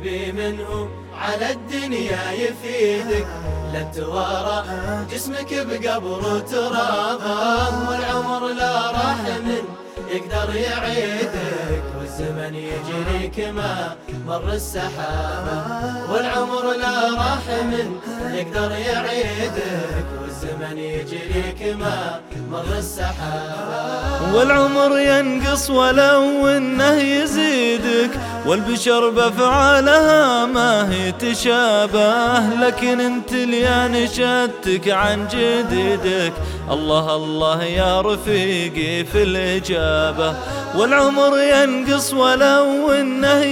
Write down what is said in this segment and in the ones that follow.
تبي منه على الدنيا يفيدك. لا توارى جسمك بقبر وترابه والعمر لا راح من يقدر يعيدك. والزمن يجري كما مر السحابة والعمر لا راح من يقدر يعيدك. والزمن يجري كما مر السحابة والعمر ينقص ولو إنه يزيدك والبشر بأفعالها ما هي تشابه. لكن أنت اللي نشدتك عن جديدك. الله الله يا رفيقي في الإجابة. والعمر ينقص ولو إنه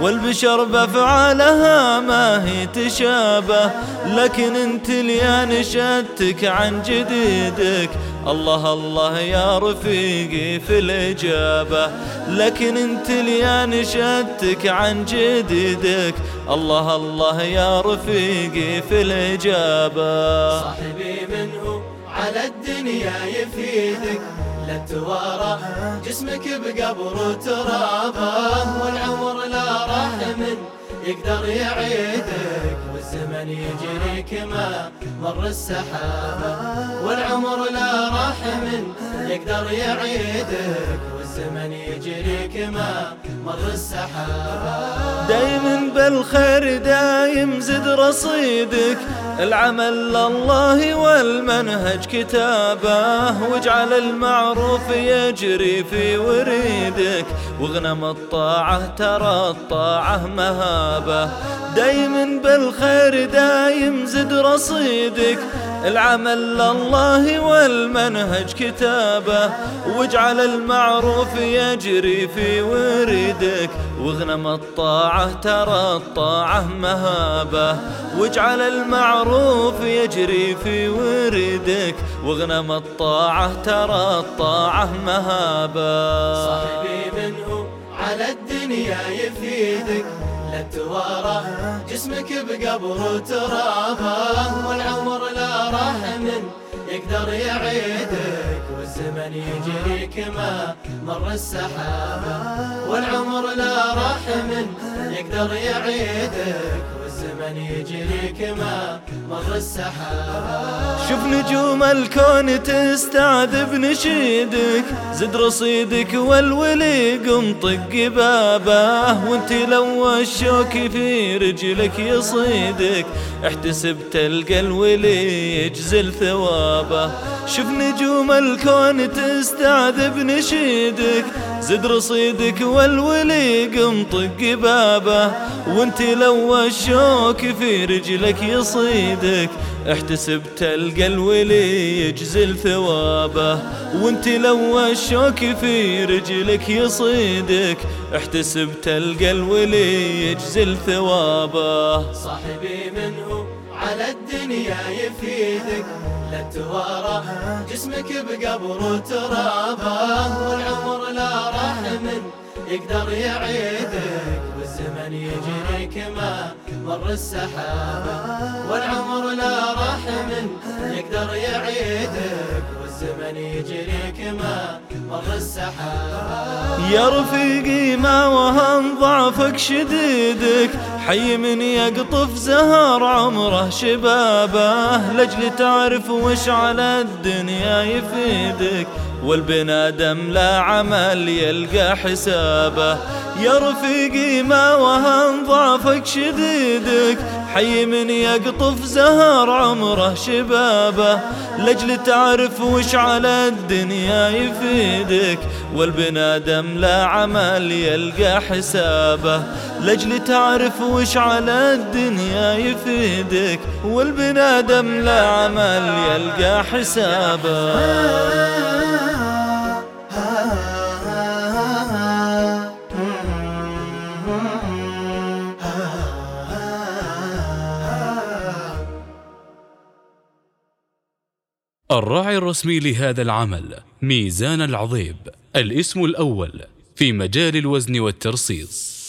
والبشر بأفعالها ما هي تشابه. لكن أنت اللي نشدتك عن جديدك. الله الله يا رفيقي في الإجابة. لكن أنت اللي نشدتك عن جديدك. الله الله يا رفيقي في الإجابة. صاحبي منه على الدنيا يفيدك. لا توارى جسمك بقبر ترابة والعمر لا راح من يقدر يعيدك والزمن يجري كما مر السحابة. والعمر لا راح من يقدر يعيدك والزمن يجري كما مر السحابة. دايم بالخير دايم زد رصيدك. العمل لله والمنهج كتابه واجعل المعروف يجري في وريدك واغنم الطاعة ترى الطاعة مهابة. دايم بالخير دايم زد رصيدك العمل لله والمنهج كتابه واجعل المعروف يجري في وريدك واغنم الطاعة ترى الطاعة مهابة واجعل المعروف يجري في وريدك واغنم الطاعة ترى الطاعة مهابة. صاحبي منه على الدنيا يفيدك. لا توارى جسمك بقبر ترابة والعمر لا راح من يقدر يعيدك والزمن يجري كما مر السحابة والعمر لا راح من يقدر يعيدك والزمن يجري كما مر السحابة شوف نجوم الكون تستعذب نشيدك زد رصيدك والولي قم طق بابه وانت لو الشوك في رجلك يصيدك احتسب تلقى الولي يجزل ثوابه. شوف نجوم الكون تستعذب نشيدك زد رصيدك والولي قم طق بابه وانت لو الشوك في رجلك يصيدك احتسب تلقى الولي يجزل ثوابه وانت لو الشوك في رجلك يصيدك احتسب تلقى الولي يجزل ثوابه صاحبي منه على الدنيا يفيدك لا توارى جسمك بقبر ترابه والعمر لا راح من يقدر يعيدك والزمن يجري كما مر السحابة. والعمر لا راح من يقدر يعيدك والزمن يجري كما مر السحابة. يا رفيقي ما وهن ضعفك شديدك. حي من يقطف زهر عمره شبابه لجل تعرف وش على الدنيا يفيدك. والبنادم لا عمل يلقى حسابه يا رفيقي ما وهن ضعفك شديدك. حي من يقطف زهر عمره شبابه لجل تعرف وش على الدنيا يفيدك والبنادم لا عمل يلقى حسابه. لجل تعرف وش على الدنيا يفيدك والبنادم لا عمل يلقى حسابه. الراعي الرسمي لهذا العمل ميزان العظيب الاسم الأول في مجال الوزن والترصيص.